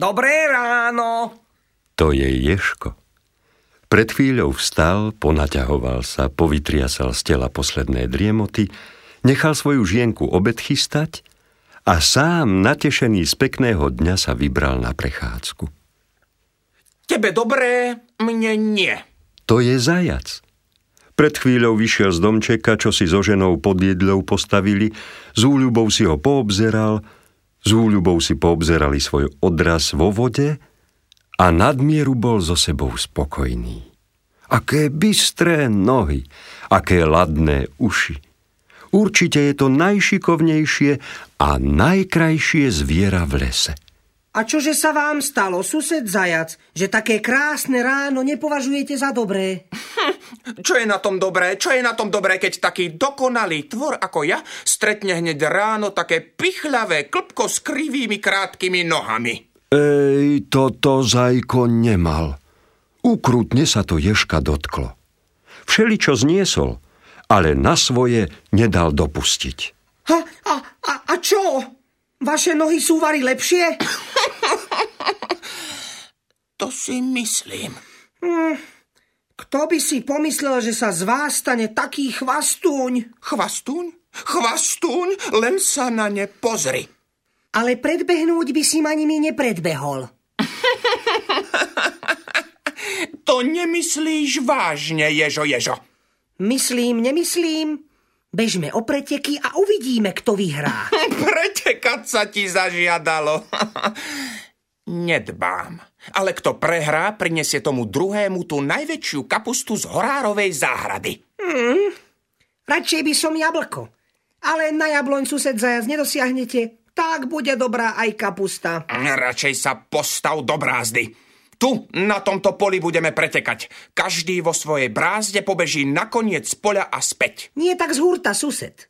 Dobré ráno. To je Ješko. Pred chvíľou vstal, ponaťahoval sa, povytriasal z tela posledné driemoty, nechal svoju žienku obed chystať a sám, natešený z pekného dňa, sa vybral na prechádzku. Tebe dobré, mne nie. To je zajac. Pred chvíľou vyšiel z domčeka, čo si so ženou pod jedlou postavili, z úľubou si ho poobzeral, z úľubou si poobzerali svoj odraz vo vode a nadmieru bol so sebou spokojný. Aké bystré nohy, aké ladné uši. Určite je to najšikovnejšie a najkrajšie zviera v lese. A čože sa vám stalo, sused zajac, že také krásne ráno nepovažujete za dobré? Čo je na tom dobré? Čo je na tom dobré, keď taký dokonalý tvor ako ja stretne hneď ráno také pichľavé klpko s krivými krátkými nohami? Ej, toto zajko nemal. Ukrutne sa to ješka dotklo. Všeli, čo zniesol, ale na svoje nedal dopustiť. Ha, a, a, a čo? Vaše nohy sú vary lepšie? to si myslím. Hmm, kto by si pomyslel, že sa z vás stane taký chvastúň? Chvastúň? Chvastúň? Len sa na ne pozri. Ale predbehnúť by si ma nimi nepredbehol. to nemyslíš vážne, Ježo, Ježo. Myslím, nemyslím. Bežme o preteky a uvidíme, kto vyhrá. Pretekať sa ti zažiadalo. Nedbám. Ale kto prehrá, prinesie tomu druhému tú najväčšiu kapustu z horárovej záhrady. Hmm, radšej by som jablko. Ale na jabloň sused zajac nedosiahnete tak bude dobrá aj kapusta. Radšej sa postav do brázdy. Tu, na tomto poli budeme pretekať. Každý vo svojej brázde pobeží na koniec poľa a späť. Nie tak z hurta, sused.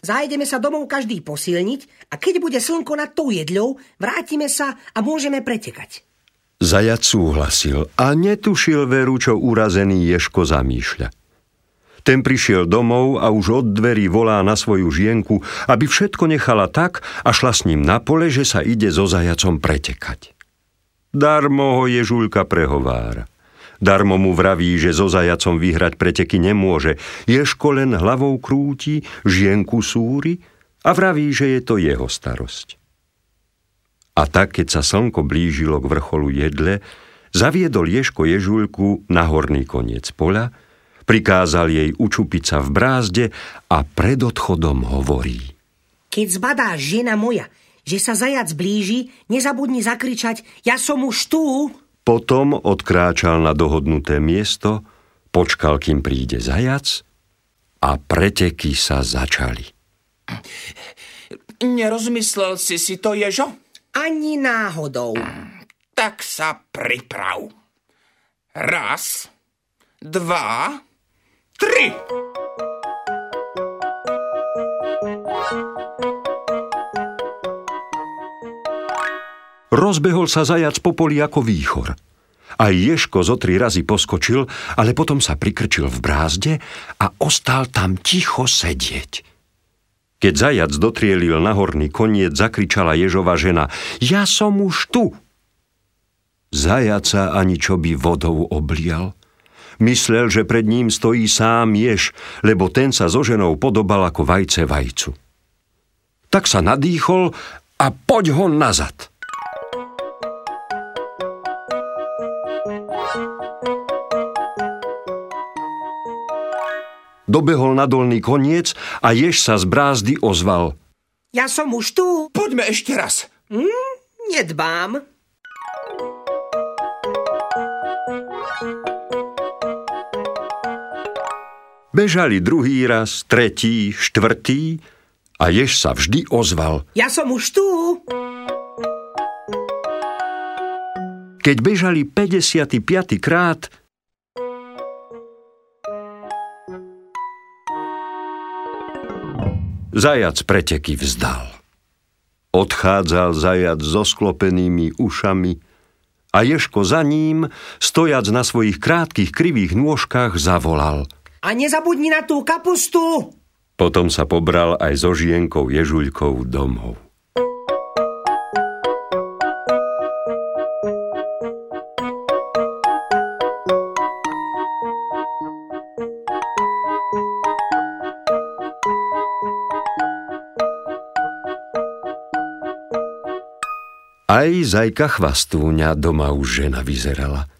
Zajdeme sa domov každý posilniť a keď bude slnko nad tou jedľou, vrátime sa a môžeme pretekať. Zajac súhlasil a netušil veru, čo urazený Ješko zamýšľa. Ten prišiel domov a už od dverí volá na svoju žienku, aby všetko nechala tak a šla s ním na pole, že sa ide so zajacom pretekať. Darmo ho Ježulka prehovára. Darmo mu vraví, že so zajacom vyhrať preteky nemôže. Ješko len hlavou krúti, žienku súri a vraví, že je to jeho starosť. A tak, keď sa slnko blížilo k vrcholu jedle, zaviedol Ješko Ježulku na horný koniec pola, Prikázal jej učupiť sa v brázde a pred odchodom hovorí. Keď zbadá žena moja, že sa zajac blíži, nezabudni zakričať, ja som už tu. Potom odkráčal na dohodnuté miesto, počkal, kým príde zajac a preteky sa začali. Nerozmyslel si si to, Ježo? Ani náhodou. Tak sa priprav. Raz, dva, tri. Rozbehol sa zajac po poli ako výchor. Aj Ješko zo tri razy poskočil, ale potom sa prikrčil v brázde a ostal tam ticho sedieť. Keď zajac dotrielil na horný koniec, zakričala Ježova žena Ja som už tu! Zajaca ani čo by vodou oblial – Myslel, že pred ním stojí sám jež, lebo ten sa so ženou podobal ako vajce vajcu. Tak sa nadýchol a poď ho nazad. Dobehol na dolný koniec a jež sa z brázdy ozval. Ja som už tu. Poďme ešte raz. Hm, nedbám. Bežali druhý raz, tretí, štvrtý a jež sa vždy ozval. Ja som už tu. Keď bežali 55. krát, Zajac preteky vzdal. Odchádzal zajac so sklopenými ušami a Ješko za ním, stojac na svojich krátkých krivých nôžkach, zavolal – a nezabudni na tú kapustu. Potom sa pobral aj so žienkou Ježuľkou domov. Aj zajka chvastúňa doma už žena vyzerala.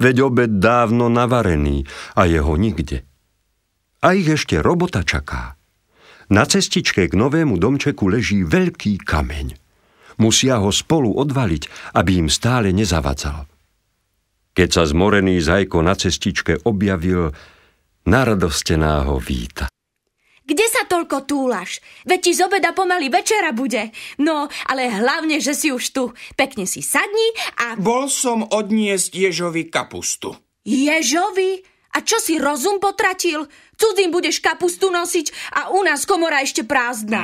Veď obed dávno navarený a jeho nikde. A ich ešte robota čaká. Na cestičke k novému domčeku leží veľký kameň. Musia ho spolu odvaliť, aby im stále nezavadzal. Keď sa zmorený zajko na cestičke objavil, naradostená ho víta. Kde sa toľko túlaš? Veď ti z obeda pomaly večera bude. No, ale hlavne, že si už tu. Pekne si sadni a... Bol som odniesť Ježovi kapustu. Ježovi? A čo si rozum potratil? Cudzím budeš kapustu nosiť a u nás komora ešte prázdna.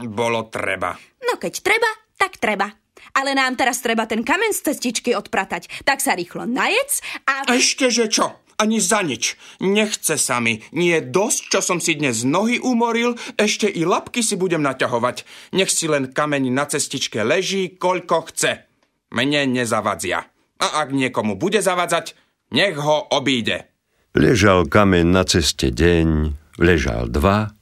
Mm, bolo treba. No keď treba, tak treba. Ale nám teraz treba ten kamen z cestičky odpratať. Tak sa rýchlo najec a... Ešte, že čo? Ani za nič. Nechce sa mi. Nie dosť, čo som si dnes nohy umoril, ešte i lapky si budem naťahovať. Nech si len kameň na cestičke leží, koľko chce. Mne nezavadzia. A ak niekomu bude zavadzať, nech ho obíde. Ležal kameň na ceste deň, ležal dva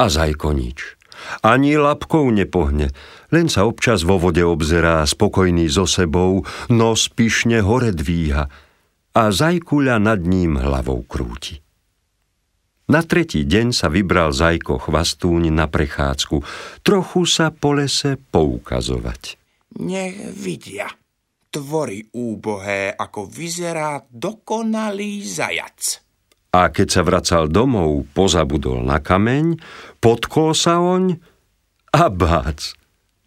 a zajko nič. Ani lapkou nepohne, len sa občas vo vode obzerá, spokojný so sebou, nos pyšne hore dvíha – a zajkuľa nad ním hlavou krúti. Na tretí deň sa vybral zajko chvastúň na prechádzku, trochu sa po lese poukazovať. Nech vidia, tvory úbohé, ako vyzerá dokonalý zajac. A keď sa vracal domov, pozabudol na kameň, potkol sa oň a bác.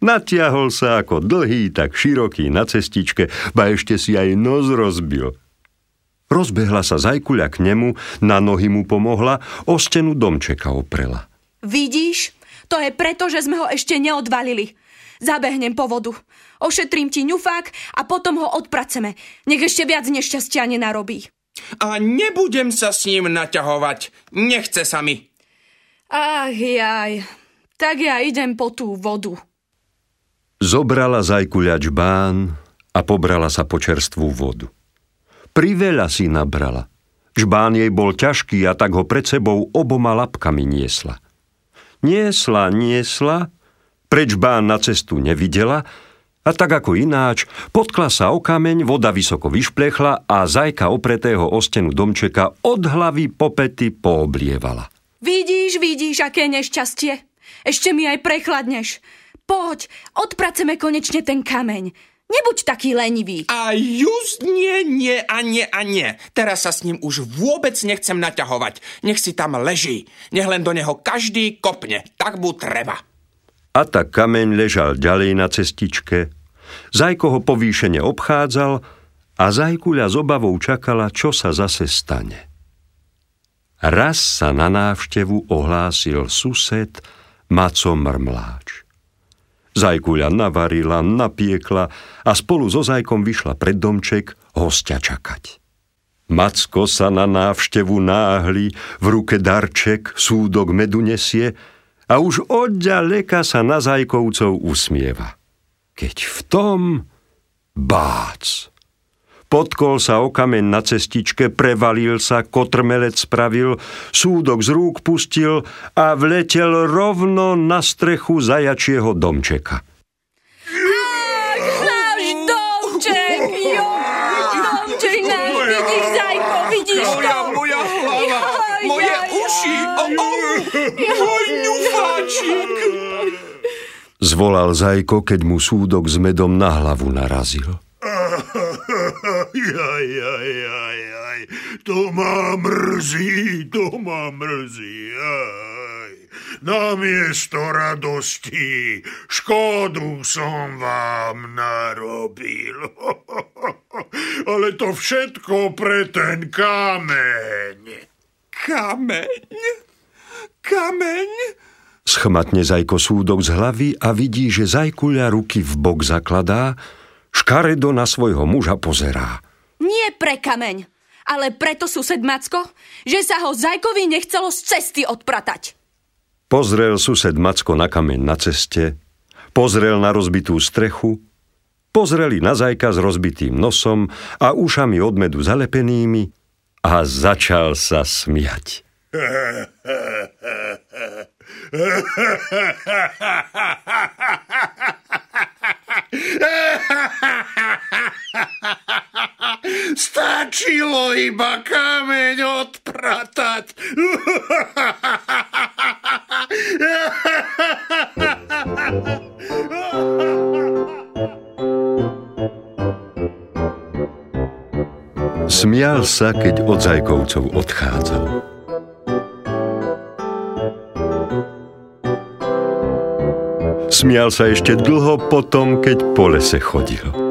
Natiahol sa ako dlhý, tak široký na cestičke, ba ešte si aj nos rozbil – Rozbehla sa zajkuľa k nemu, na nohy mu pomohla, o stenu domčeka oprela. Vidíš? To je preto, že sme ho ešte neodvalili. Zabehnem po vodu. Ošetrím ti ňufák a potom ho odpraceme. Nech ešte viac nešťastia nenarobí. A nebudem sa s ním naťahovať. Nechce sa mi. Ach jaj, tak ja idem po tú vodu. Zobrala zajkuľač bán a pobrala sa po čerstvú vodu. Priveľa si nabrala. Žbán jej bol ťažký a tak ho pred sebou oboma lapkami niesla. Niesla, niesla, preč bán na cestu nevidela a tak ako ináč, potkla sa o kameň, voda vysoko vyšplechla a zajka opretého o stenu domčeka od hlavy po pety pooblievala. Vidíš, vidíš, aké nešťastie. Ešte mi aj prechladneš. Poď, odpraceme konečne ten kameň. Nebuď taký lenivý. A just nie, nie a nie a nie. Teraz sa s ním už vôbec nechcem naťahovať. Nech si tam leží. Nech len do neho každý kopne. Tak mu treba. A tak kameň ležal ďalej na cestičke. Zajko ho povýšene obchádzal a Zajkuľa s obavou čakala, čo sa zase stane. Raz sa na návštevu ohlásil sused Maco Mrmláč. Zajkuľa navarila, napiekla a spolu so zajkom vyšla pred domček hostia čakať. Macko sa na návštevu náhli, v ruke darček, súdok medu nesie a už odďaleka sa na zajkovcov usmieva. Keď v tom bác. Potkol sa o kameň na cestičke, prevalil sa, kotrmelec spravil, súdok z rúk pustil a vletel rovno na strechu zajačieho domčeka. Moja, hlava, moje uši, môj ňufáčik. Zvolal Zajko, keď mu súdok s medom na hlavu narazil. Jaj, jaj, jaj, jaj, to ma mrzí, to ma mrzí, jaj. Namiesto radosti škodu som vám narobil. Ale to všetko pre ten kameň. Kameň? Kameň? Schmatne Zajko súdok z hlavy a vidí, že Zajkuľa ruky v bok zakladá, Škaredo na svojho muža pozerá. Nie pre kameň, ale preto sused Macko, že sa ho Zajkovi nechcelo z cesty odpratať. Pozrel sused Macko na kameň na ceste, pozrel na rozbitú strechu, pozreli na Zajka s rozbitým nosom a ušami od medu zalepenými a začal sa smiať. Stačilo iba kameň odpratať. Smial sa, keď od Zajkovcov odchádzal. Smial sa ešte dlho potom, keď po lese chodil.